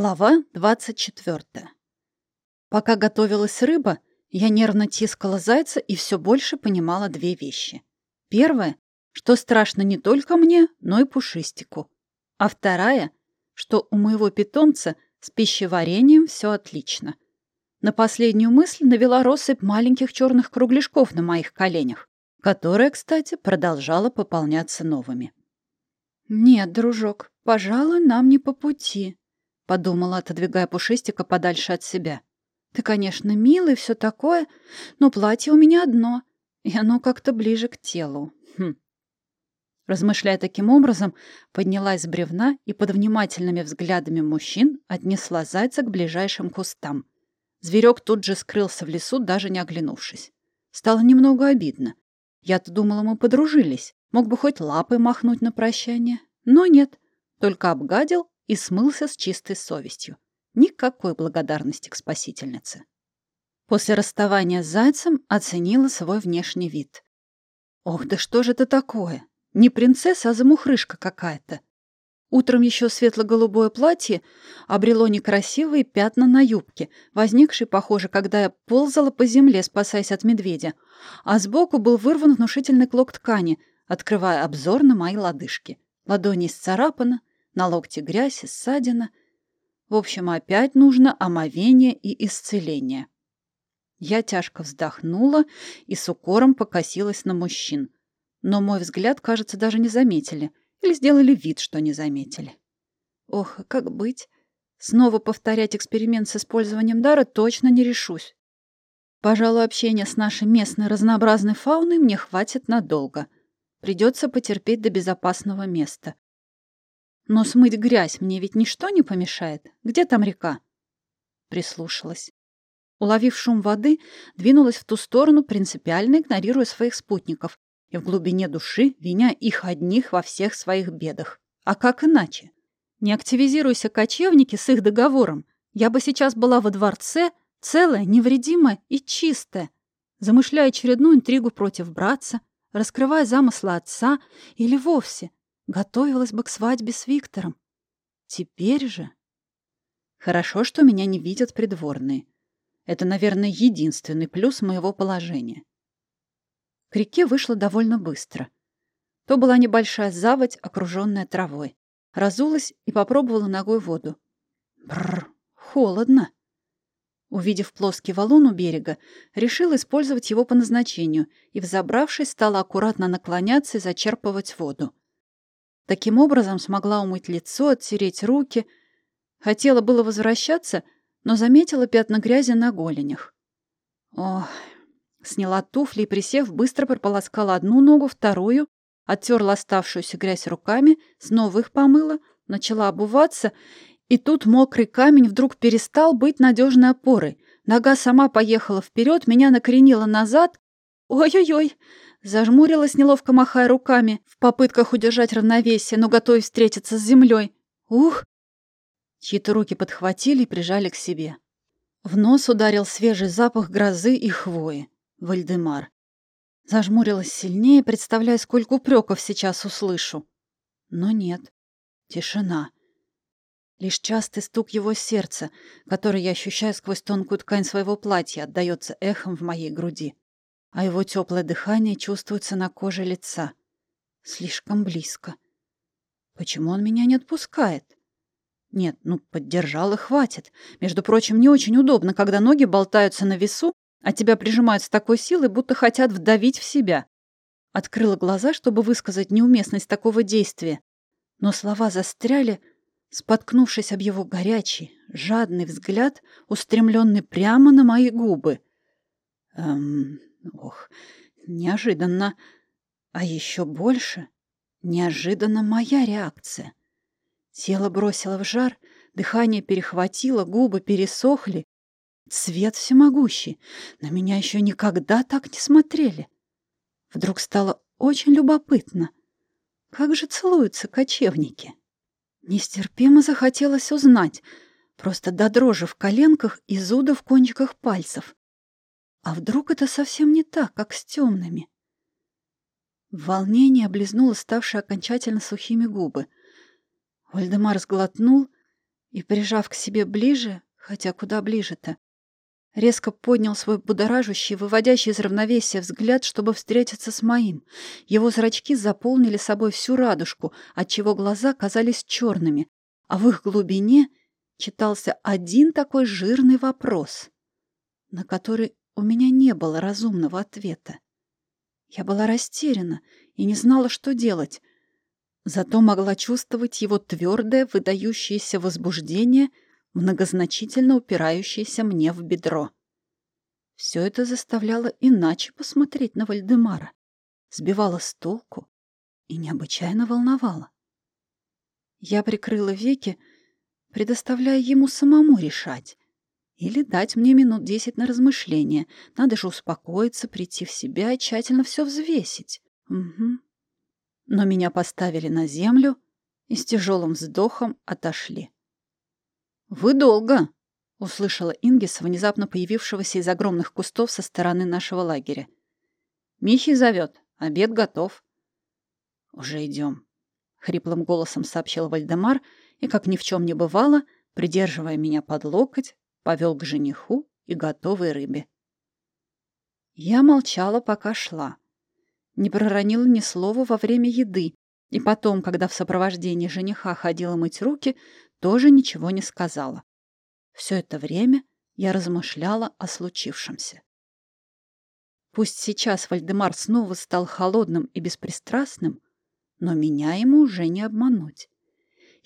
Глава 24. Пока готовилась рыба, я нервно тискала зайца и все больше понимала две вещи. Первое, что страшно не только мне, но и пушистику. А вторая, что у моего питомца с пищеварением все отлично. На последнюю мысль навела россыпь маленьких черных кругляшков на моих коленях, которая, кстати, продолжала пополняться новыми. «Нет, дружок, пожалуй, нам не по пути», подумала, отодвигая Пушистика подальше от себя. «Ты, конечно, милый, все такое, но платье у меня одно, и оно как-то ближе к телу. Хм». Размышляя таким образом, поднялась с бревна и под внимательными взглядами мужчин отнесла зайца к ближайшим кустам. Зверек тут же скрылся в лесу, даже не оглянувшись. Стало немного обидно. Я-то думала, мы подружились. Мог бы хоть лапой махнуть на прощание. Но нет, только обгадил и смылся с чистой совестью. Никакой благодарности к спасительнице. После расставания с зайцем оценила свой внешний вид. Ох, да что же это такое? Не принцесса, а замухрышка какая-то. Утром еще светло-голубое платье обрело некрасивые пятна на юбке, возникшие, похоже, когда я ползала по земле, спасаясь от медведя, а сбоку был вырван внушительный клок ткани, открывая обзор на мои лодыжки. Ладони исцарапаны, на локте грязь и ссадина. В общем, опять нужно омовение и исцеление. Я тяжко вздохнула и с укором покосилась на мужчин. Но мой взгляд, кажется, даже не заметили. Или сделали вид, что не заметили. Ох, как быть? Снова повторять эксперимент с использованием дара точно не решусь. Пожалуй, общения с нашей местной разнообразной фауной мне хватит надолго. Придется потерпеть до безопасного места. Но смыть грязь мне ведь ничто не помешает. Где там река? Прислушалась. Уловив шум воды, двинулась в ту сторону, принципиально игнорируя своих спутников и в глубине души виня их одних во всех своих бедах. А как иначе? Не активизируйся кочевники с их договором. Я бы сейчас была во дворце, целая, невредимая и чистая, замышляя очередную интригу против братца, раскрывая замыслы отца или вовсе Готовилась бы к свадьбе с Виктором. Теперь же... Хорошо, что меня не видят придворные. Это, наверное, единственный плюс моего положения. К реке вышла довольно быстро. То была небольшая заводь, окруженная травой. Разулась и попробовала ногой воду. Бррр, холодно. Увидев плоский валун у берега, решила использовать его по назначению и, взобравшись, стала аккуратно наклоняться и зачерпывать воду. Таким образом смогла умыть лицо, оттереть руки. Хотела было возвращаться, но заметила пятна грязи на голенях. Ох, сняла туфли и, присев, быстро прополоскала одну ногу, вторую, оттерла оставшуюся грязь руками, снова их помыла, начала обуваться, и тут мокрый камень вдруг перестал быть надежной опорой. Нога сама поехала вперед, меня накренила назад. Ой-ой-ой! Зажмурилась, неловко махая руками, в попытках удержать равновесие, но готовясь встретиться с землей. Ух! Чьи-то руки подхватили и прижали к себе. В нос ударил свежий запах грозы и хвои. Вальдемар. Зажмурилась сильнее, представляя, сколько упреков сейчас услышу. Но нет. Тишина. Лишь частый стук его сердца, который я ощущаю сквозь тонкую ткань своего платья, отдается эхом в моей груди а его теплое дыхание чувствуется на коже лица. Слишком близко. Почему он меня не отпускает? Нет, ну, поддержал и хватит. Между прочим, не очень удобно, когда ноги болтаются на весу, а тебя прижимают с такой силой, будто хотят вдавить в себя. Открыла глаза, чтобы высказать неуместность такого действия, но слова застряли, споткнувшись об его горячий, жадный взгляд, устремленный прямо на мои губы. Эм, Ох, неожиданно. А еще больше неожиданно моя реакция. Тело бросило в жар, дыхание перехватило, губы пересохли. Цвет всемогущий. На меня еще никогда так не смотрели. Вдруг стало очень любопытно. Как же целуются кочевники? Нестерпимо захотелось узнать, просто до дрожи в коленках и зуда в кончиках пальцев. А вдруг это совсем не так, как с темными? Волнение облизнуло ставшие окончательно сухими губы. Вальдемар сглотнул и, прижав к себе ближе, хотя куда ближе-то, резко поднял свой будоражащий, выводящий из равновесия взгляд, чтобы встретиться с моим. Его зрачки заполнили собой всю радужку, отчего глаза казались черными, а в их глубине читался один такой жирный вопрос, на который у меня не было разумного ответа. Я была растеряна и не знала, что делать, зато могла чувствовать его твердое, выдающееся возбуждение — многозначительно упирающийся мне в бедро. Все это заставляло иначе посмотреть на Вальдемара, сбивало с толку и необычайно волновало. Я прикрыла веки, предоставляя ему самому решать. Или дать мне минут десять на размышление. Надо же успокоиться, прийти в себя и тщательно все взвесить. Угу. Но меня поставили на землю и с тяжелым вздохом отошли. «Вы долго!» — услышала Ингис, внезапно появившегося из огромных кустов со стороны нашего лагеря. «Михи зовет. Обед готов». «Уже идем», — хриплым голосом сообщил Вальдемар и, как ни в чем не бывало, придерживая меня под локоть, повел к жениху и готовой рыбе. Я молчала, пока шла. Не проронила ни слова во время еды, и потом, когда в сопровождении жениха ходила мыть руки, тоже ничего не сказала. Все это время я размышляла о случившемся. Пусть сейчас Вальдемар снова стал холодным и беспристрастным, но меня ему уже не обмануть.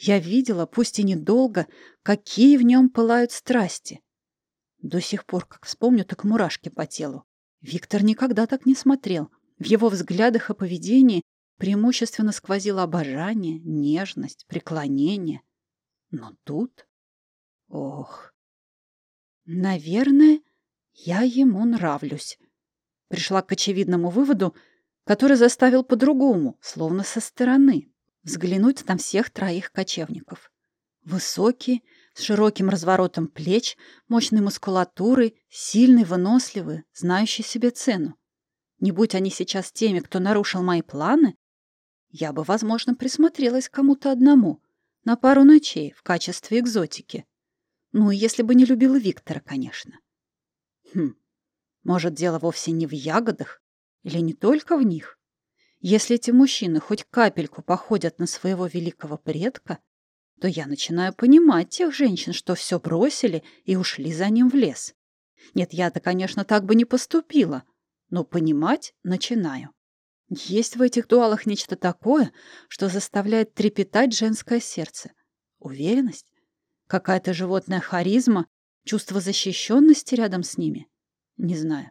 Я видела, пусть и недолго, какие в нем пылают страсти. До сих пор, как вспомню, так мурашки по телу. Виктор никогда так не смотрел. В его взглядах и поведении преимущественно сквозило обожание, нежность, преклонение. Но тут... Ох... Наверное, я ему нравлюсь. Пришла к очевидному выводу, который заставил по-другому, словно со стороны, взглянуть на всех троих кочевников. Высокие, с широким разворотом плеч, мощной мускулатурой, сильный, выносливый, знающий себе цену. Не будь они сейчас теми, кто нарушил мои планы, я бы, возможно, присмотрелась к кому-то одному, на пару ночей в качестве экзотики. Ну, если бы не любила Виктора, конечно. Хм, может, дело вовсе не в ягодах или не только в них? Если эти мужчины хоть капельку походят на своего великого предка, то я начинаю понимать тех женщин, что все бросили и ушли за ним в лес. Нет, я-то, конечно, так бы не поступила, но понимать начинаю. Есть в этих дуалах нечто такое, что заставляет трепетать женское сердце. Уверенность? Какая-то животная харизма? Чувство защищенности рядом с ними? Не знаю.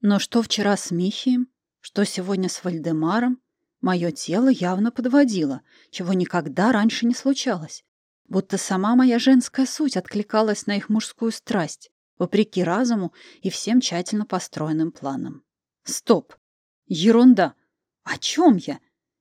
Но что вчера с Михием, что сегодня с Вальдемаром, мое тело явно подводило, чего никогда раньше не случалось. Будто сама моя женская суть откликалась на их мужскую страсть, вопреки разуму и всем тщательно построенным планам. Стоп! Ерунда. О чем я?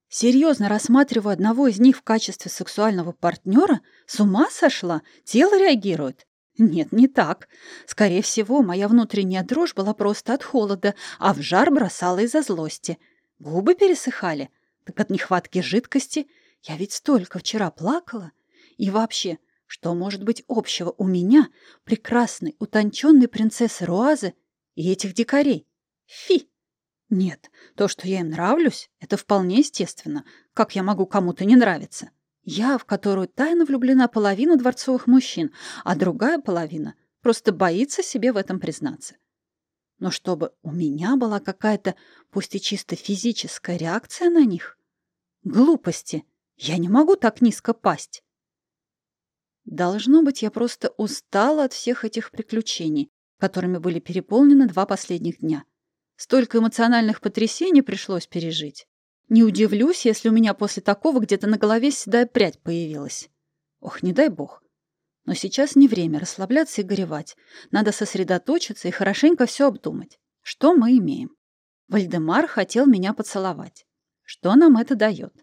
Серьезно рассматриваю одного из них в качестве сексуального партнера? С ума сошла? Тело реагирует? Нет, не так. Скорее всего, моя внутренняя дрожь была просто от холода, а в жар бросала из-за злости. Губы пересыхали. Так от нехватки жидкости. Я ведь столько вчера плакала. И вообще, что может быть общего у меня, прекрасной, утонченной принцессы Руазы и этих дикарей? Фи! Нет, то, что я им нравлюсь, это вполне естественно. Как я могу кому-то не нравиться? Я, в которую тайно влюблена половина дворцовых мужчин, а другая половина просто боится себе в этом признаться. Но чтобы у меня была какая-то, пусть и чисто физическая реакция на них? Глупости. Я не могу так низко пасть. Должно быть, я просто устала от всех этих приключений, которыми были переполнены два последних дня. Столько эмоциональных потрясений пришлось пережить. Не удивлюсь, если у меня после такого где-то на голове седая прядь появилась. Ох, не дай бог. Но сейчас не время расслабляться и горевать. Надо сосредоточиться и хорошенько все обдумать. Что мы имеем? Вальдемар хотел меня поцеловать. Что нам это дает?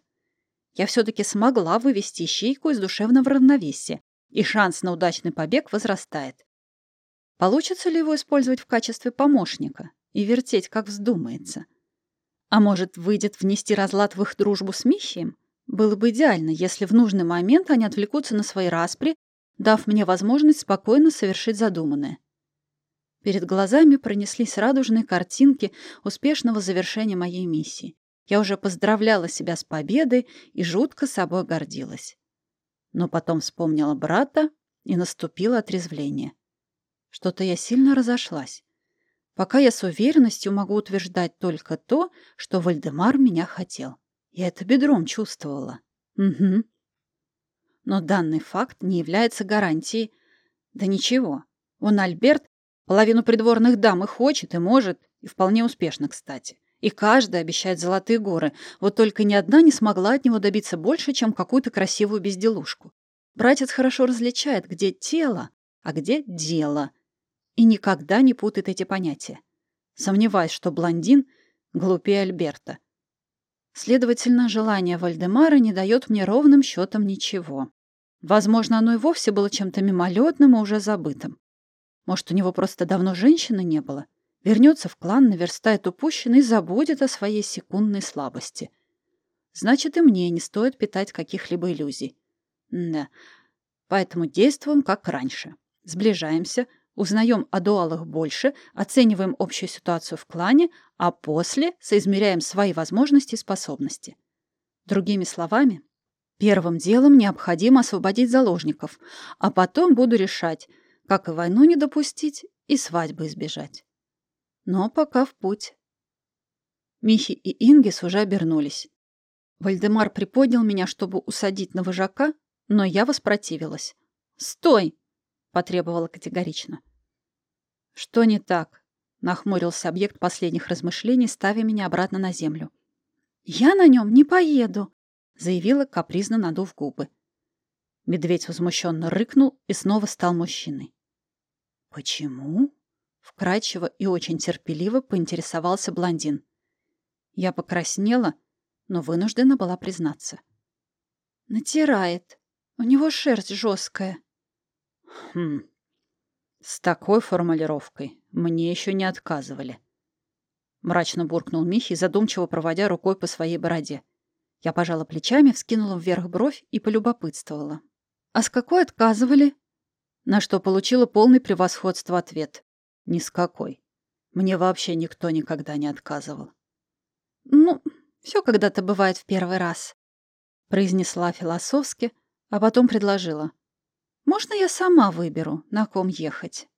Я все-таки смогла вывести ищейку из душевного равновесия, и шанс на удачный побег возрастает. Получится ли его использовать в качестве помощника? и вертеть, как вздумается. А может, выйдет внести разлад в их дружбу с Михием? Было бы идеально, если в нужный момент они отвлекутся на свои распри дав мне возможность спокойно совершить задуманное. Перед глазами пронеслись радужные картинки успешного завершения моей миссии. Я уже поздравляла себя с победой и жутко собой гордилась. Но потом вспомнила брата, и наступило отрезвление. Что-то я сильно разошлась. Пока я с уверенностью могу утверждать только то, что Вальдемар меня хотел. Я это бедром чувствовала. Угу. Но данный факт не является гарантией. Да ничего. Он, Альберт, половину придворных дам и хочет, и может, и вполне успешно, кстати. И каждая обещает золотые горы, вот только ни одна не смогла от него добиться больше, чем какую-то красивую безделушку. Братец хорошо различает, где тело, а где дело. И никогда не путает эти понятия. Сомневаюсь, что блондин глупее Альберта. Следовательно, желание Вальдемара не дает мне ровным счетом ничего. Возможно, оно и вовсе было чем-то мимолетным и уже забытым. Может, у него просто давно женщины не было? Вернется в клан, наверстает упущенный и забудет о своей секундной слабости. Значит, и мне не стоит питать каких-либо иллюзий. Да, поэтому действуем как раньше. Сближаемся, узнаем о дуалах больше, оцениваем общую ситуацию в клане, а после соизмеряем свои возможности и способности. Другими словами, первым делом необходимо освободить заложников, а потом буду решать, как и войну не допустить, и свадьбы избежать. Но пока в путь. Михи и Ингис уже обернулись. Вальдемар приподнял меня, чтобы усадить на вожака, но я воспротивилась. «Стой!» — потребовала категорично. «Что не так?» — нахмурился объект последних размышлений, ставя меня обратно на землю. «Я на нем не поеду!» — заявила, капризно надув губы. Медведь возмущенно рыкнул и снова стал мужчиной. «Почему?» — вкрадчиво и очень терпеливо поинтересовался блондин. Я покраснела, но вынуждена была признаться. «Натирает», у него шерсть жесткая. Хм. С такой формулировкой мне еще не отказывали. Мрачно буркнул Михи, задумчиво проводя рукой по своей бороде. Я пожала плечами, вскинула вверх бровь и полюбопытствовала. «А с какой отказывали?» На что получила полный превосходство ответ. «Ни с какой. Мне вообще никто никогда не отказывал». «Ну, все когда-то бывает в первый раз», — произнесла философски, — а потом предложила. «Можно я сама выберу, на ком ехать?»